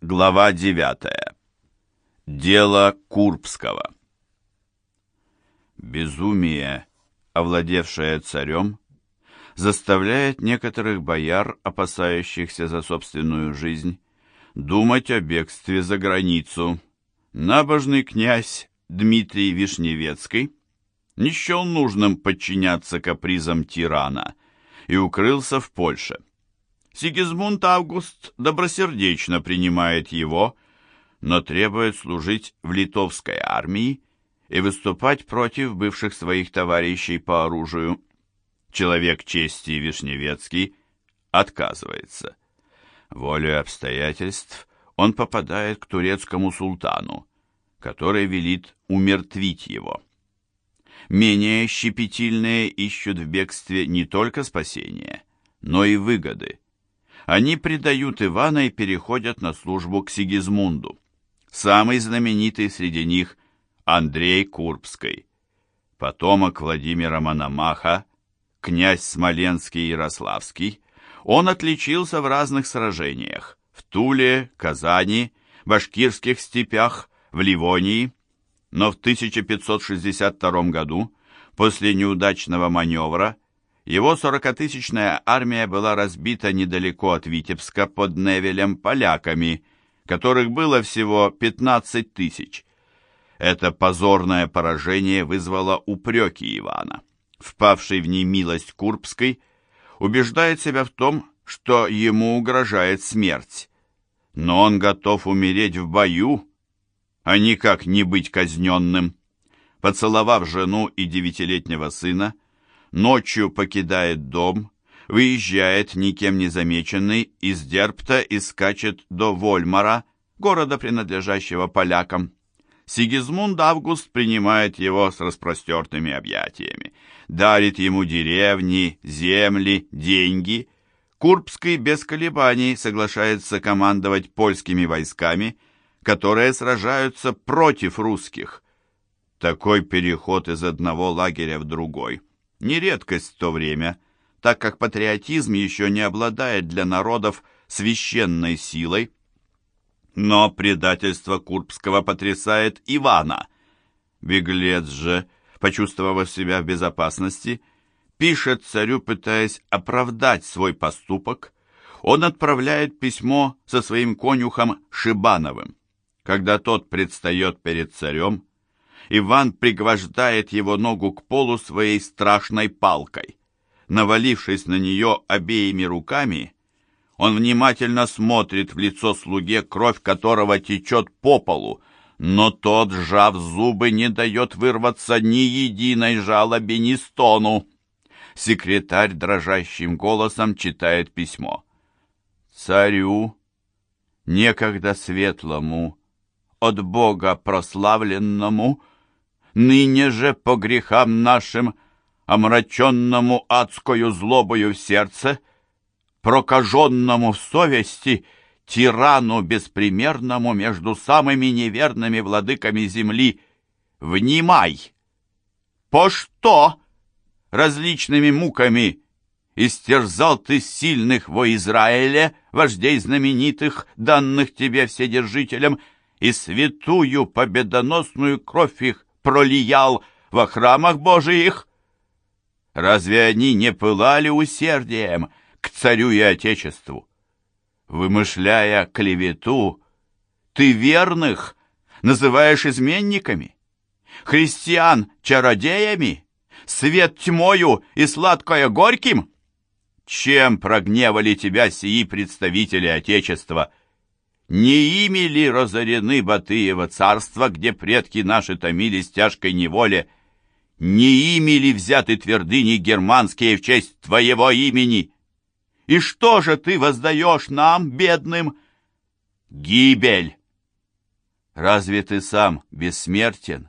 Глава 9. Дело Курбского. Безумие, овладевшее царем, заставляет некоторых бояр, опасающихся за собственную жизнь, думать о бегстве за границу. Набожный князь Дмитрий Вишневецкий не счел нужным подчиняться капризам тирана и укрылся в Польше. Сигизмунд Август добросердечно принимает его, но требует служить в литовской армии и выступать против бывших своих товарищей по оружию. Человек чести Вишневецкий отказывается. Волей обстоятельств он попадает к турецкому султану, который велит умертвить его. Менее щепетильные ищут в бегстве не только спасения, но и выгоды. Они предают Ивана и переходят на службу к Сигизмунду. Самый знаменитый среди них Андрей Курбский, потомок Владимира Мономаха, князь Смоленский и Ярославский. Он отличился в разных сражениях в Туле, Казани, башкирских степях, в Ливонии, но в 1562 году, после неудачного маневра, его сорокатысячная армия была разбита недалеко от Витебска под Невелем поляками, которых было всего 15 тысяч. Это позорное поражение вызвало упреки Ивана. Впавший в немилость Курбской убеждает себя в том, что ему угрожает смерть. Но он готов умереть в бою, а никак не быть казненным. Поцеловав жену и девятилетнего сына, ночью покидает дом, выезжает никем не замеченный из Дерпта и скачет до Вольмара, города, принадлежащего полякам. Сигизмунд Август принимает его с распростертыми объятиями, дарит ему деревни, земли, деньги. Курбский без колебаний соглашается командовать польскими войсками, которые сражаются против русских. Такой переход из одного лагеря в другой – не редкость в то время, так как патриотизм еще не обладает для народов священной силой. Но предательство Курбского потрясает Ивана. Беглец же, почувствовав себя в безопасности, пишет царю, пытаясь оправдать свой поступок. Он отправляет письмо со своим конюхом Шибановым. Когда тот предстает перед царем, Иван пригвождает его ногу к полу своей страшной палкой. Навалившись на нее обеими руками, он внимательно смотрит в лицо слуге, кровь которого течет по полу, но тот, сжав зубы, не дает вырваться ни единой жалобе, ни стону. Секретарь дрожащим голосом читает письмо. «Царю, некогда светлому, от Бога прославленному, ныне же по грехам нашим, омраченному адскою злобою в сердце, прокаженному в совести, тирану беспримерному между самыми неверными владыками земли, внимай! По что различными муками истерзал ты сильных во Израиле, вождей знаменитых, данных тебе вседержителям, и святую победоносную кровь их пролиял во храмах Божиих? Разве они не пылали усердием к царю и отечеству? Вымышляя клевету, ты верных называешь изменниками, христиан чародеями, свет тьмою и сладкое горьким? Чем прогневали тебя сии представители Отечества? Не ими ли разорены Батыево царство, где предки наши томились тяжкой неволе? Не ими ли взяты твердыни германские в честь твоего имени? И что же ты воздаешь нам, бедным? Гибель! Разве ты сам бессмертен?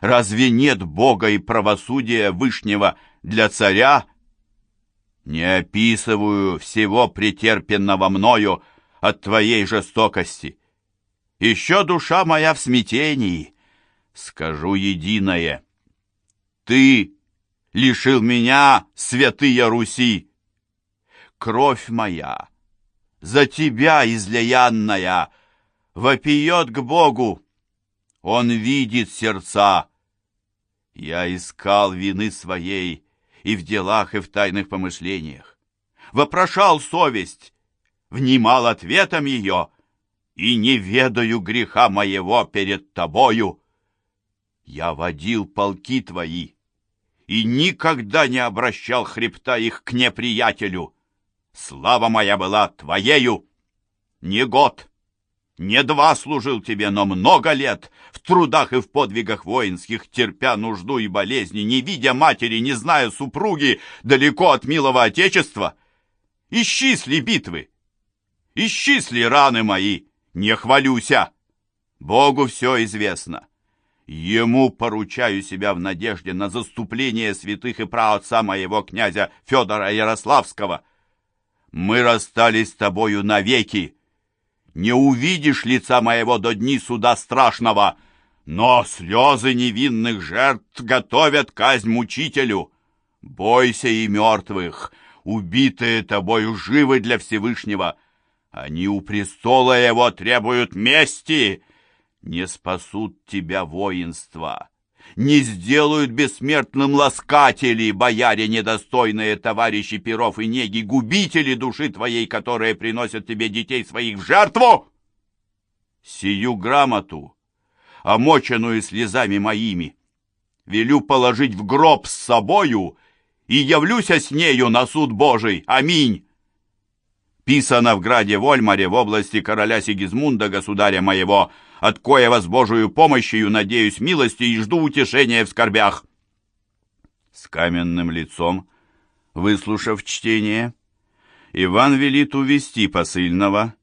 Разве нет Бога и правосудия Вышнего для царя? Не описываю всего претерпенного мною, от твоей жестокости. Еще душа моя в смятении. Скажу единое. Ты лишил меня, святые Руси. Кровь моя за тебя, излиянная, вопиет к Богу. Он видит сердца. Я искал вины своей и в делах, и в тайных помышлениях. Вопрошал совесть, внимал ответом ее, и не ведаю греха моего перед тобою. Я водил полки твои, и никогда не обращал хребта их к неприятелю. Слава моя была твоею. Не год, не два служил тебе, но много лет, в трудах и в подвигах воинских, терпя нужду и болезни, не видя матери, не зная супруги, далеко от милого отечества. Исчисли битвы, исчисли раны мои, не хвалюся. Богу все известно. Ему поручаю себя в надежде на заступление святых и праотца моего князя Федора Ярославского. Мы расстались с тобою навеки. Не увидишь лица моего до дни суда страшного, но слезы невинных жертв готовят казнь мучителю. Бойся и мертвых, убитые тобою живы для Всевышнего. Они у престола его требуют мести» не спасут тебя воинства, не сделают бессмертным ласкатели, бояре недостойные, товарищи перов и неги, губители души твоей, которые приносят тебе детей своих в жертву. Сию грамоту, омоченную слезами моими, велю положить в гроб с собою и явлюся с нею на суд Божий. Аминь. Писано в граде Вольмаре в области короля Сигизмунда, государя моего, от коего с Божию помощью надеюсь милости и жду утешения в скорбях. С каменным лицом, выслушав чтение, Иван велит увести посыльного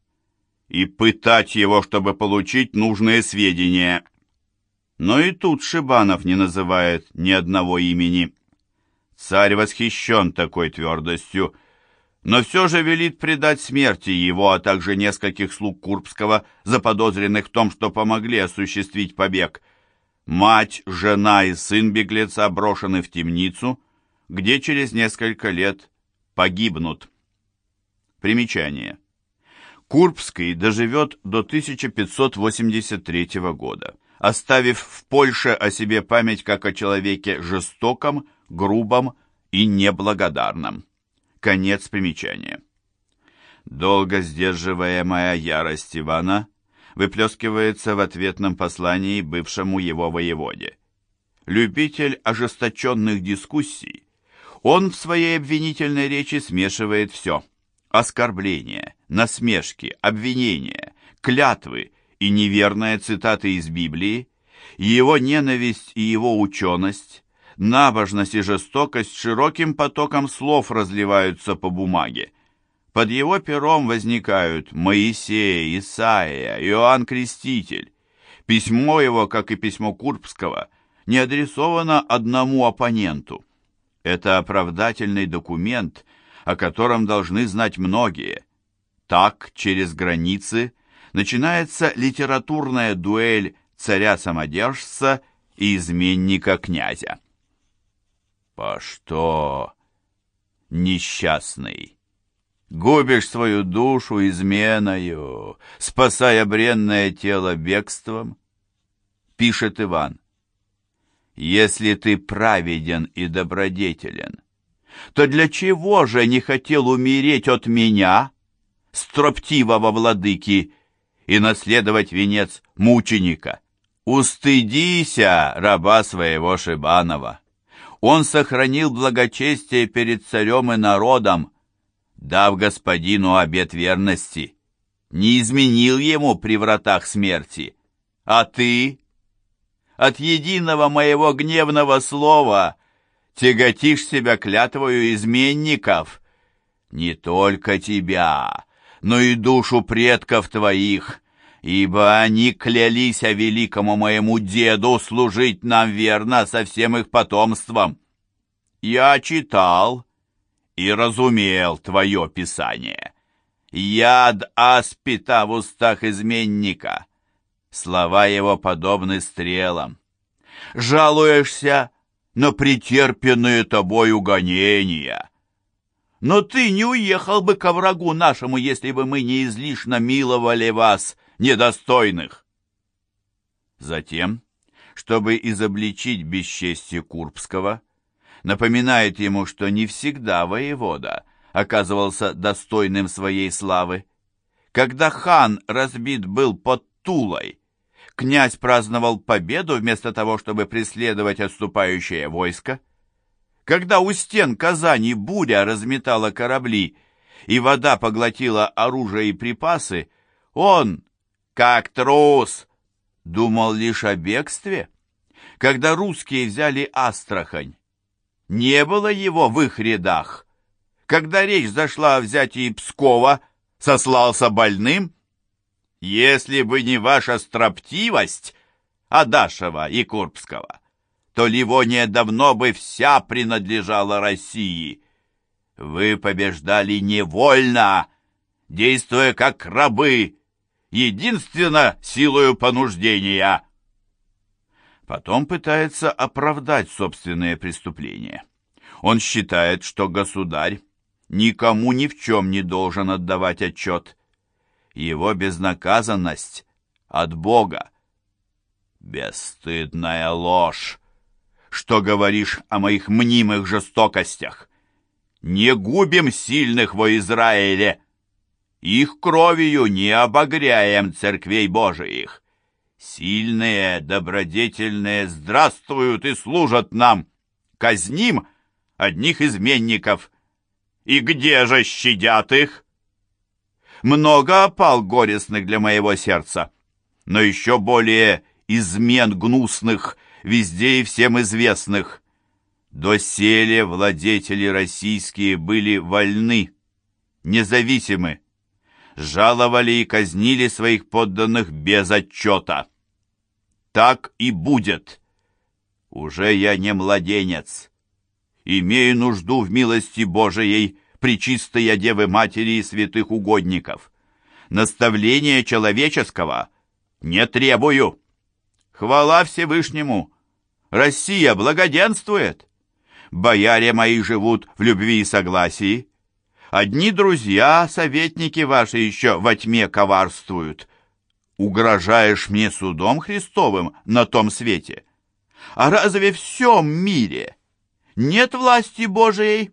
и пытать его, чтобы получить нужные сведения. Но и тут Шибанов не называет ни одного имени. Царь восхищен такой твердостью, но все же велит предать смерти его, а также нескольких слуг Курбского, заподозренных в том, что помогли осуществить побег. Мать, жена и сын беглеца брошены в темницу, где через несколько лет погибнут. Примечание. Курбский доживет до 1583 года, оставив в Польше о себе память как о человеке жестоком, грубом и неблагодарном. Конец примечания. Долго сдерживаемая ярость Ивана выплескивается в ответном послании бывшему его воеводе. Любитель ожесточенных дискуссий, он в своей обвинительной речи смешивает все – оскорбления, насмешки, обвинения, клятвы и неверные цитаты из Библии, его ненависть и его ученость, Набожность и жестокость широким потоком слов разливаются по бумаге. Под его пером возникают Моисей, Исаия, Иоанн Креститель. Письмо его, как и письмо Курбского, не адресовано одному оппоненту. Это оправдательный документ, о котором должны знать многие. Так, через границы, начинается литературная дуэль царя-самодержца и изменника-князя. «По что, несчастный, губишь свою душу изменою, спасая бренное тело бегством?» Пишет Иван. «Если ты праведен и добродетелен, то для чего же не хотел умереть от меня, строптивого владыки, и наследовать венец мученика? Устыдися раба своего Шибанова!» Он сохранил благочестие перед царем и народом, дав господину обет верности, не изменил ему при вратах смерти. А ты? От единого моего гневного слова тяготишь себя клятвою изменников. Не только тебя, но и душу предков твоих, ибо они клялись о великому моему деду служить нам верно со всем их потомством. Я читал и разумел твое писание. Яд аспита в устах изменника. Слова его подобны стрелам. Жалуешься на претерпенные тобою гонения. но ты не уехал бы ко врагу нашему, если бы мы не излишне миловали вас, недостойных. Затем, чтобы изобличить бесчестие Курбского, напоминает ему, что не всегда воевода оказывался достойным своей славы. Когда хан разбит был под Тулой, князь праздновал победу вместо того, чтобы преследовать отступающее войско. Когда у стен Казани буря разметала корабли и вода поглотила оружие и припасы, он, как трус, думал лишь о бегстве. Когда русские взяли Астрахань, не было его в их рядах. Когда речь зашла о взятии Пскова, сослался больным. Если бы не ваша строптивость, Адашева и Курбского, то Ливония давно бы вся принадлежала России. Вы побеждали невольно, действуя как рабы, единственно силою понуждения. Потом пытается оправдать собственные преступления. Он считает, что государь никому ни в чем не должен отдавать отчет. Его безнаказанность от Бога. Бесстыдная ложь! Что говоришь о моих мнимых жестокостях? Не губим сильных во Израиле! Их кровью не обогряем церквей Божиих. Сильные, добродетельные здравствуют и служат нам. Казним одних изменников. И где же щадят их? Много опал горестных для моего сердца, но еще более измен гнусных, везде и всем известных. Доселе владетели российские были вольны, независимы, жаловали и казнили своих подданных без отчета. Так и будет. Уже я не младенец. Имею нужду в милости Божией, причистой я Девы Матери и святых угодников. Наставления человеческого не требую. Хвала Всевышнему! Россия благоденствует! Бояре мои живут в любви и согласии. Одни друзья, советники ваши еще во тьме коварствуют. Угрожаешь мне судом Христовым на том свете? А разве в всем мире нет власти Божией?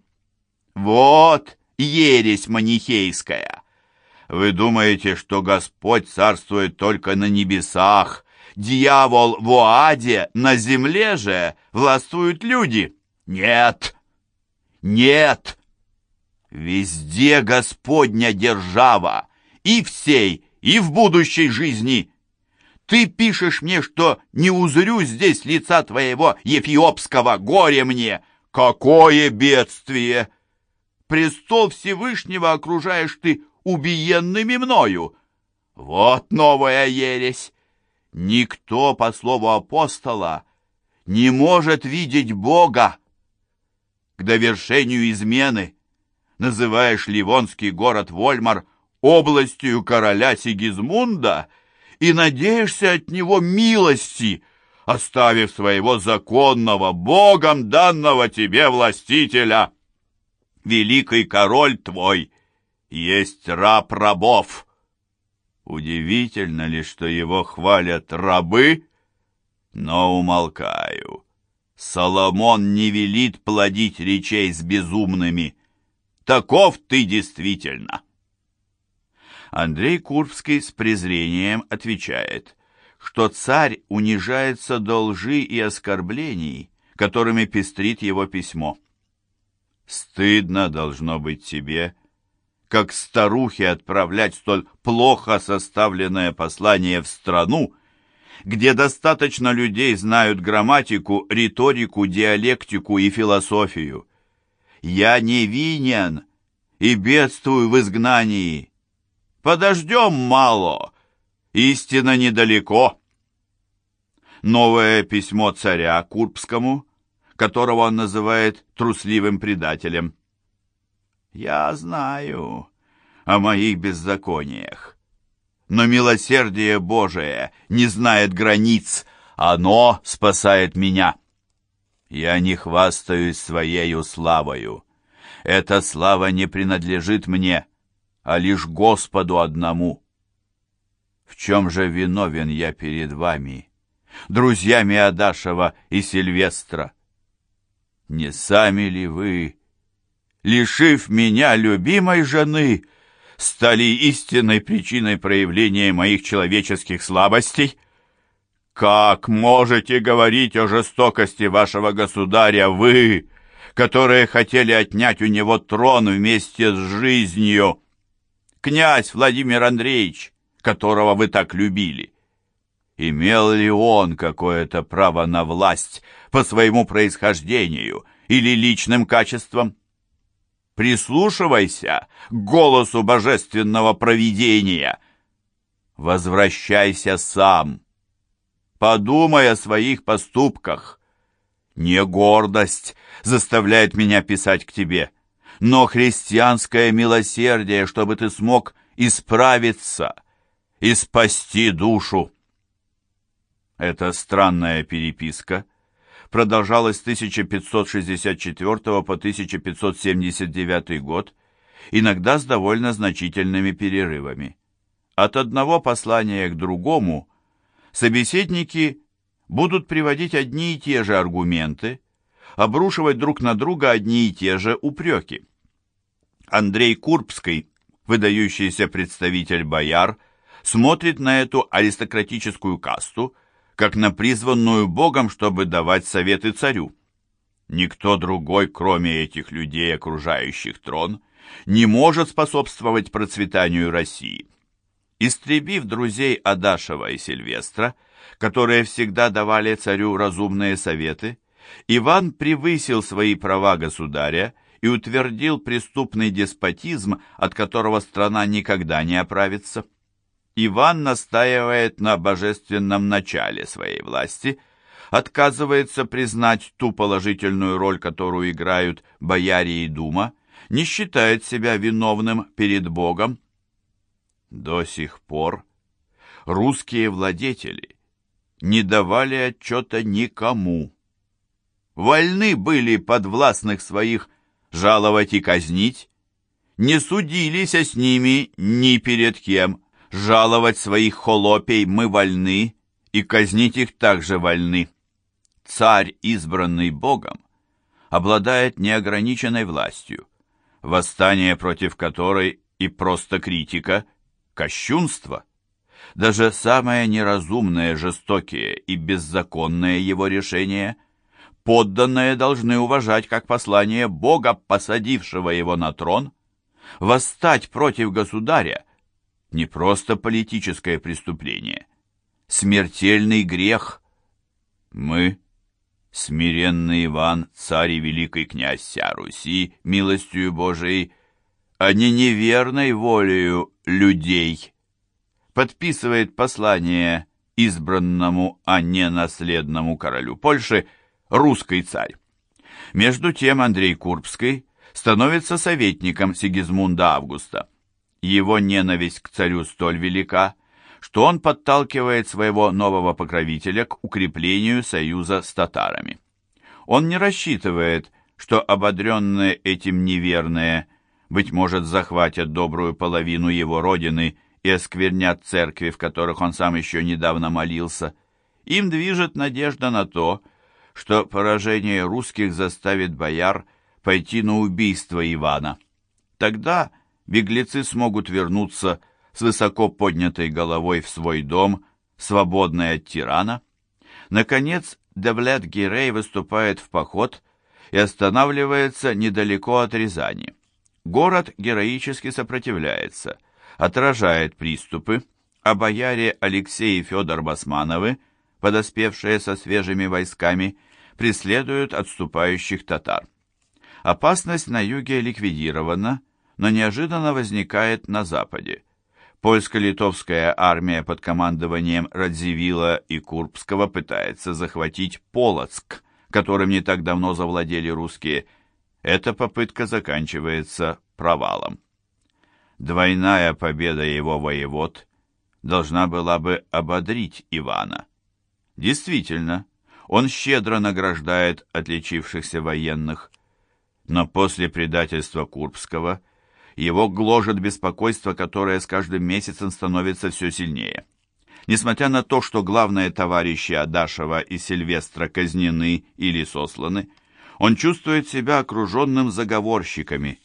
Вот ересь манихейская. Вы думаете, что Господь царствует только на небесах, дьявол в Оаде, на земле же властвуют люди? Нет, нет, Везде Господня держава, и в сей, и в будущей жизни. Ты пишешь мне, что не узрю здесь лица твоего Ефиопского, горе мне. Какое бедствие! Престол Всевышнего окружаешь ты убиенными мною. Вот новая ересь. Никто, по слову апостола, не может видеть Бога. К довершению измены называешь Ливонский город Вольмар областью короля Сигизмунда и надеешься от него милости, оставив своего законного, Богом данного тебе властителя. Великий король твой есть раб рабов. Удивительно ли, что его хвалят рабы, но умолкаю. Соломон не велит плодить речей с безумными, Таков ты действительно. Андрей Курбский с презрением отвечает, что царь унижается до лжи и оскорблений, которыми пестрит его письмо. Стыдно должно быть тебе, как старухе отправлять столь плохо составленное послание в страну, где достаточно людей знают грамматику, риторику, диалектику и философию. Я невинен и бедствую в изгнании. Подождем мало, истина недалеко. Новое письмо царя Курбскому, которого он называет трусливым предателем. Я знаю о моих беззакониях, но милосердие Божие не знает границ, оно спасает меня. Я не хвастаюсь своею славою. Эта слава не принадлежит мне, а лишь Господу одному. В чем же виновен я перед вами, друзьями Адашева и Сильвестра? Не сами ли вы, лишив меня любимой жены, стали истинной причиной проявления моих человеческих слабостей? Как можете говорить о жестокости вашего государя вы, которые хотели отнять у него трон вместе с жизнью? Князь Владимир Андреевич, которого вы так любили. Имел ли он какое-то право на власть по своему происхождению или личным качествам? Прислушивайся к голосу божественного провидения. Возвращайся сам. Подумай о своих поступках. Не гордость заставляет меня писать к тебе, но христианское милосердие, чтобы ты смог исправиться — и спасти душу. Эта странная переписка продолжалась с 1564 по 1579 год, иногда с довольно значительными перерывами. От одного послания к другому собеседники будут приводить одни и те же аргументы, обрушивать друг на друга одни и те же упреки. Андрей Курбский, выдающийся представитель бояр, смотрит на эту аристократическую касту, как на призванную Богом, чтобы давать советы царю. Никто другой, кроме этих людей, окружающих трон, не может способствовать процветанию России. Истребив друзей Адашева и Сильвестра, которые всегда давали царю разумные советы, Иван превысил свои права государя и утвердил преступный деспотизм, от которого страна никогда не оправится. Иван настаивает на божественном начале своей власти, отказывается признать ту положительную роль, которую играют бояре и дума, не считает себя виновным перед Богом. До сих пор русские владетели не давали отчета никому. Вольны были подвластных своих жаловать и казнить, не судились с ними ни перед кем, Жаловать своих холопей мы вольны, и казнить их также вольны. Царь, избранный Богом, обладает неограниченной властью, восстание против которой и просто критика – кощунство. Даже самые неразумные, жестокие и беззаконные его решения подданные должны уважать как послание Бога, посадившего его на трон, восстать против государя не просто политическое преступление, смертельный грех. Мы, смиренный Иван, царь и великий князь вся Руси, милостью Божией, а не неверной волею людей, подписывает послание избранному, а не наследному королю Польши, русский царь. Между тем Андрей Курбский становится советником Сигизмунда Августа. Его ненависть к царю столь велика, что он подталкивает своего нового покровителя к укреплению союза с татарами. Он не рассчитывает, что ободренные этим неверные, быть может, захватят добрую половину его родины и осквернят церкви, в которых он сам еще недавно молился. Им движет надежда на то, что поражение русских заставит бояр пойти на убийство Ивана. Тогда беглецы смогут вернуться с высоко поднятой головой в свой дом, свободный от тирана. Наконец, Девлет Гирей выступает в поход и останавливается недалеко от Рязани. Город героически сопротивляется, отражает приступы, а бояре Алексей и Федор Басмановы, подоспевшие со свежими войсками, преследуют отступающих татар. Опасность на юге ликвидирована, но неожиданно возникает на западе. Польско-литовская армия под командованием Радзивилла и Курбского пытается захватить Полоцк, которым не так давно завладели русские. Эта попытка заканчивается провалом. Двойная победа его воевод должна была бы ободрить Ивана. Действительно, он щедро награждает отличившихся военных. Но после предательства Курбского его гложет беспокойство, которое с каждым месяцем становится все сильнее. Несмотря на то, что главные товарищи Адашева и Сильвестра казнены или сосланы, он чувствует себя окруженным заговорщиками,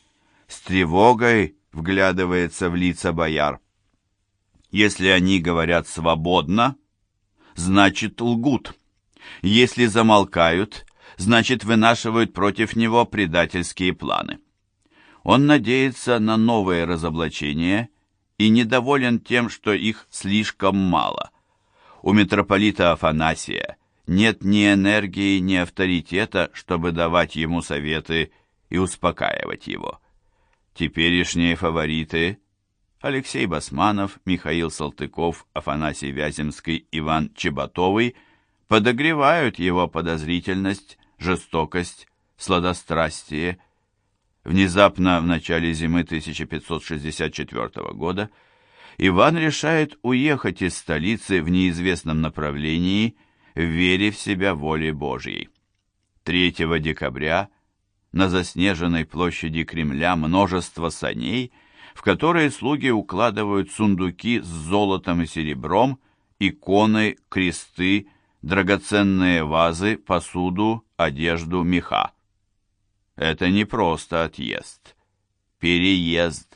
с тревогой вглядывается в лица бояр. Если они говорят свободно, значит лгут. Если замолкают, значит вынашивают против него предательские планы. Он надеется на новые разоблачения и недоволен тем, что их слишком мало. У митрополита Афанасия нет ни энергии, ни авторитета, чтобы давать ему советы и успокаивать его. Теперешние фавориты Алексей Басманов, Михаил Салтыков, Афанасий Вяземский, Иван Чеботовый подогревают его подозрительность, жестокость, сладострастие. Внезапно в начале зимы 1564 года Иван решает уехать из столицы в неизвестном направлении, в вере в себя воле Божьей. 3 декабря на заснеженной площади Кремля множество саней, в которые слуги укладывают сундуки с золотом и серебром, иконы, кресты, драгоценные вазы, посуду, одежду, меха. Это не просто отъезд, переезд.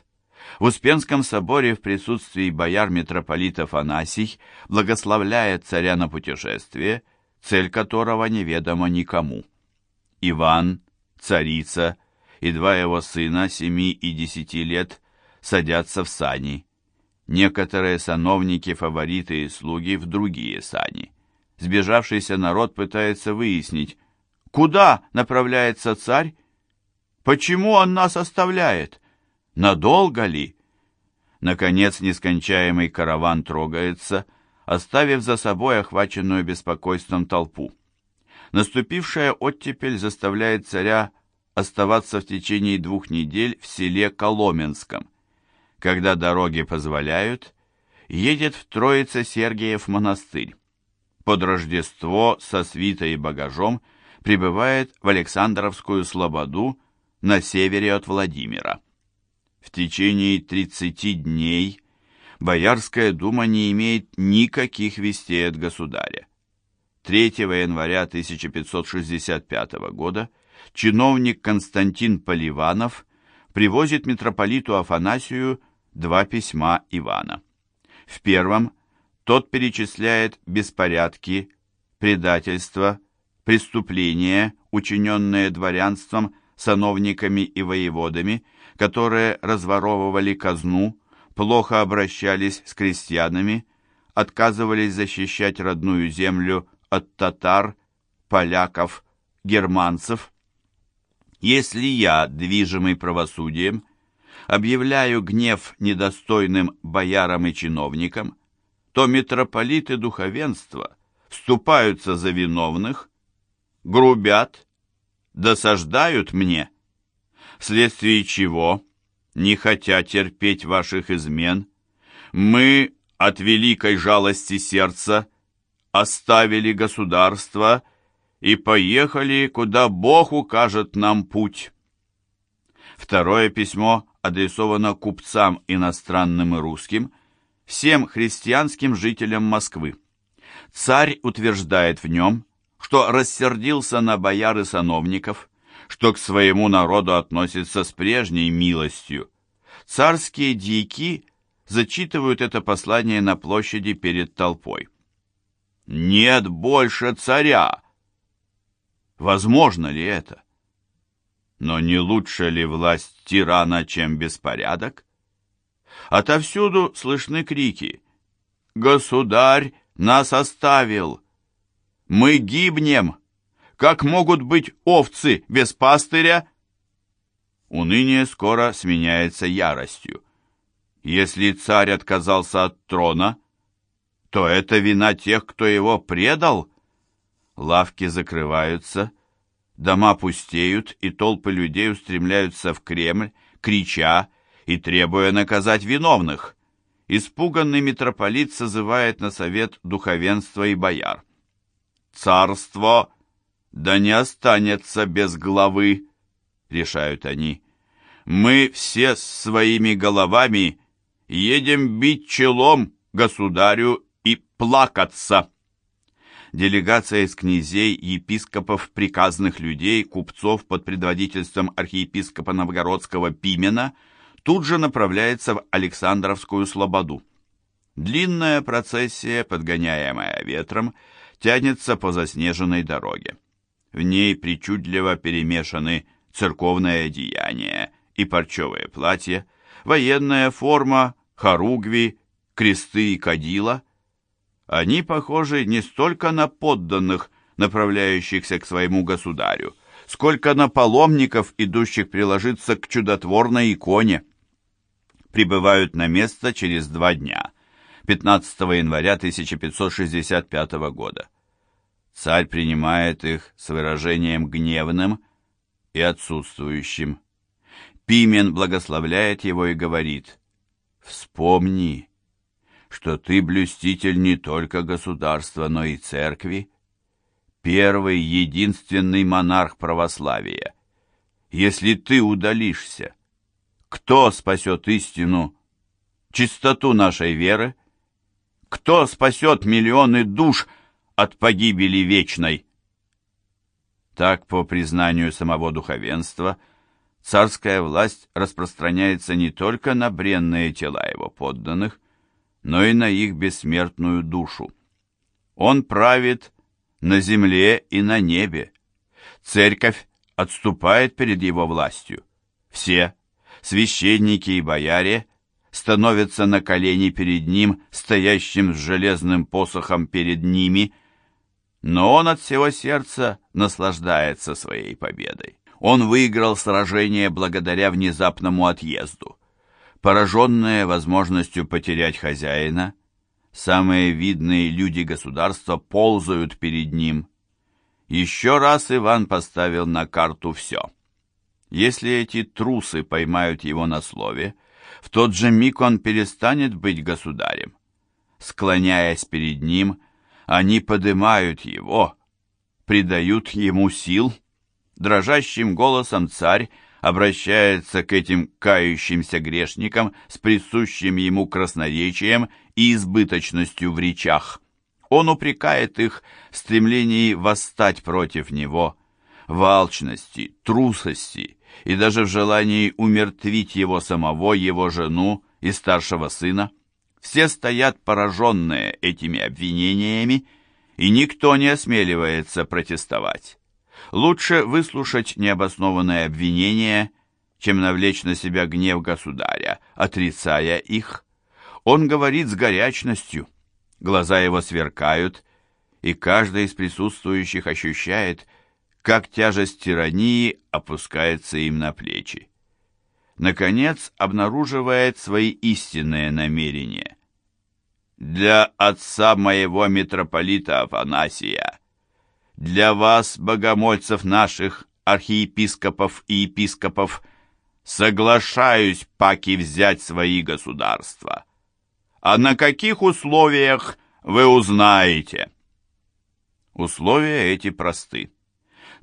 В Успенском соборе в присутствии бояр митрополита Афанасий благословляет царя на путешествие, цель которого неведома никому. Иван, царица и два его сына, семи и десяти лет, садятся в сани. Некоторые сановники, фавориты и слуги в другие сани. Сбежавшийся народ пытается выяснить, куда направляется царь, почему он нас оставляет, надолго ли. Наконец нескончаемый караван трогается, оставив за собой охваченную беспокойством толпу. Наступившая оттепель заставляет царя оставаться в течение двух недель в селе Коломенском. Когда дороги позволяют, едет в Троице-Сергиев монастырь под Рождество со свитой и багажом прибывает в Александровскую Слободу на севере от Владимира. В течение 30 дней Боярская дума не имеет никаких вестей от государя. 3 января 1565 года чиновник Константин Поливанов привозит митрополиту Афанасию два письма Ивана. В первом тот перечисляет беспорядки, предательства, преступления, учиненные дворянством, сановниками и воеводами, которые разворовывали казну, плохо обращались с крестьянами, отказывались защищать родную землю от татар, поляков, германцев. Если я, движимый правосудием, объявляю гнев недостойным боярам и чиновникам, то митрополиты духовенства вступаются за виновных, грубят, досаждают мне, вследствие чего, не хотя терпеть ваших измен, мы от великой жалости сердца оставили государство и поехали, куда Бог укажет нам путь. Второе письмо адресовано купцам иностранным и русским, всем христианским жителям Москвы. Царь утверждает в нем, что рассердился на бояр и сановников, что к своему народу относится с прежней милостью. Царские дьяки зачитывают это послание на площади перед толпой. «Нет больше царя!» Возможно ли это? Но не лучше ли власть тирана, чем беспорядок? Отовсюду слышны крики. «Государь нас оставил! Мы гибнем! Как могут быть овцы без пастыря?» Уныние скоро сменяется яростью. Если царь отказался от трона, то это вина тех, кто его предал. Лавки закрываются, дома пустеют, и толпы людей устремляются в Кремль, крича и требуя наказать виновных. Испуганный митрополит созывает на совет духовенство и бояр. «Царство да не останется без главы», решают они. Мы все с своими головами едем бить челом государю и плакаться. Делегация из князей, епископов, приказных людей, купцов под предводительством архиепископа Новгородского Пимена тут же направляется в Александровскую Слободу. Длинная процессия, подгоняемая ветром, тянется по заснеженной дороге. В ней причудливо перемешаны церковное одеяние и парчевое платье, военная форма, хоругви, кресты и кадила. Они похожи не столько на подданных, направляющихся к своему государю, сколько на паломников, идущих приложиться к чудотворной иконе. Прибывают на место через два дня, 15 января 1565 года. Царь принимает их с выражением гневным и отсутствующим. Пимен благословляет его и говорит, «Вспомни, что ты блюститель не только государства, но и церкви, первый, единственный монарх православия. Если ты удалишься, кто спасет истину, чистоту нашей веры? Кто спасет миллионы душ от погибели вечной? Так, по признанию самого духовенства, царская власть распространяется не только на бренные тела его подданных, но и на их бессмертную душу. Он правит на земле и на небе. Церковь отступает перед его властью. Все, священники и бояре, становятся на колени перед ним, стоящим с железным посохом перед ними, но он от всего сердца наслаждается своей победой. Он выиграл сражение благодаря внезапному отъезду. Пораженные возможностью потерять хозяина, самые видные люди государства ползают перед ним. Еще раз Иван поставил на карту все. Если эти трусы поймают его на слове, в тот же миг он перестанет быть государем. Склоняясь перед ним, они поднимают его, придают ему сил. Дрожащим голосом царь обращается к этим кающимся грешникам с присущим ему красноречием и избыточностью в речах. Он упрекает их в стремлении восстать против него, в алчности, трусости и даже в желании умертвить его самого, его жену и старшего сына. Все стоят пораженные этими обвинениями, и никто не осмеливается протестовать. Лучше выслушать необоснованные обвинения, чем навлечь на себя гнев государя, отрицая их. Он говорит с горячностью, глаза его сверкают, и каждый из присутствующих ощущает, как тяжесть тирании опускается им на плечи. Наконец, обнаруживает свои истинные намерения. «Для отца моего митрополита Афанасия» для вас, богомольцев наших, архиепископов и епископов, соглашаюсь паки взять свои государства. А на каких условиях вы узнаете? Условия эти просты.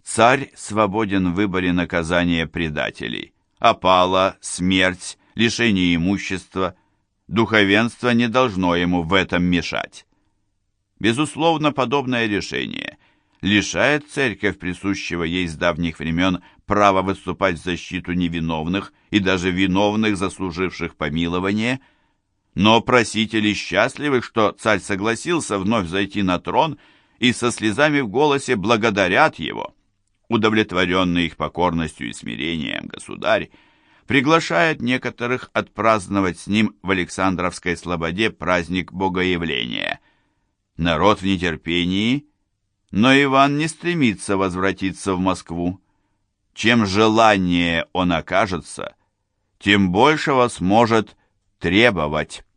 Царь свободен в выборе наказания предателей. Опала, смерть, лишение имущества. Духовенство не должно ему в этом мешать. Безусловно, подобное решение лишает церковь присущего ей с давних времен права выступать в защиту невиновных и даже виновных, заслуживших помилование, но просители счастливы, что царь согласился вновь зайти на трон и со слезами в голосе благодарят его. Удовлетворенный их покорностью и смирением государь приглашает некоторых отпраздновать с ним в Александровской слободе праздник Богоявления. Народ в нетерпении – но Иван не стремится возвратиться в Москву. Чем желание он окажется, тем большего сможет требовать.